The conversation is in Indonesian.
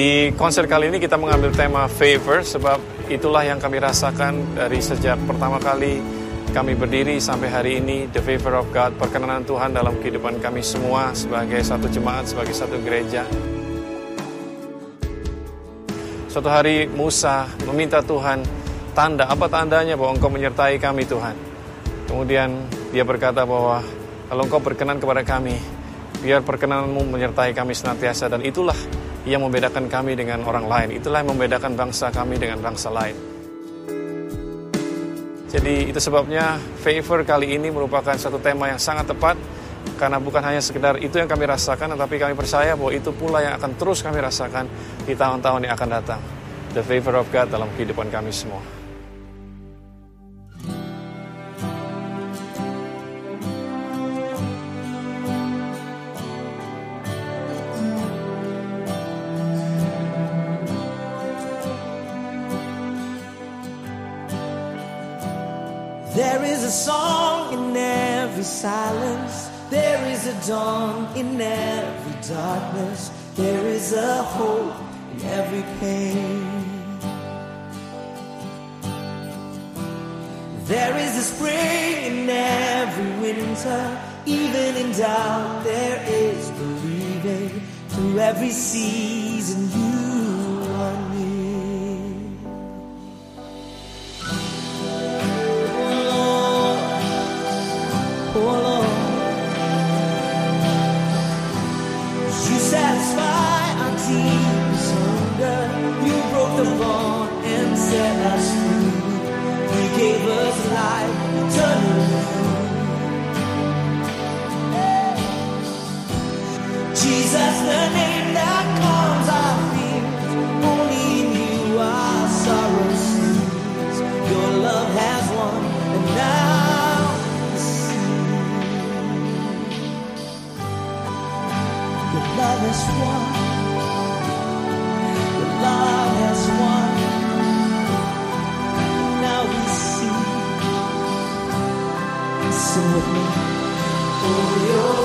Di konser kali ini kita mengambil tema favor sebab itulah yang kami rasakan dari sejak pertama kali kami berdiri sampai hari ini the favor of God, perkenanan Tuhan dalam kehidupan kami semua sebagai satu jemaat, sebagai satu gereja. Suatu hari Musa meminta Tuhan tanda, apa tandanya bahwa engkau menyertai kami Tuhan. Kemudian dia berkata bahwa kalau engkau berkenan kepada kami, biar perkenanmu menyertai kami senantiasa dan itulah yang membedakan kami dengan orang lain. Itulah yang membedakan bangsa kami dengan bangsa lain. Jadi itu sebabnya favor kali ini merupakan satu tema yang sangat tepat karena bukan hanya sekedar itu yang kami rasakan tetapi kami percaya bahwa itu pula yang akan terus kami rasakan di tahun-tahun yang akan datang. The favor of God dalam kehidupan kami semua. There is a song in every silence. There is a dawn in every darkness. There is a hope in every pain. There is a spring in every winter. Even in doubt, there is believing. Through every season, you Dios.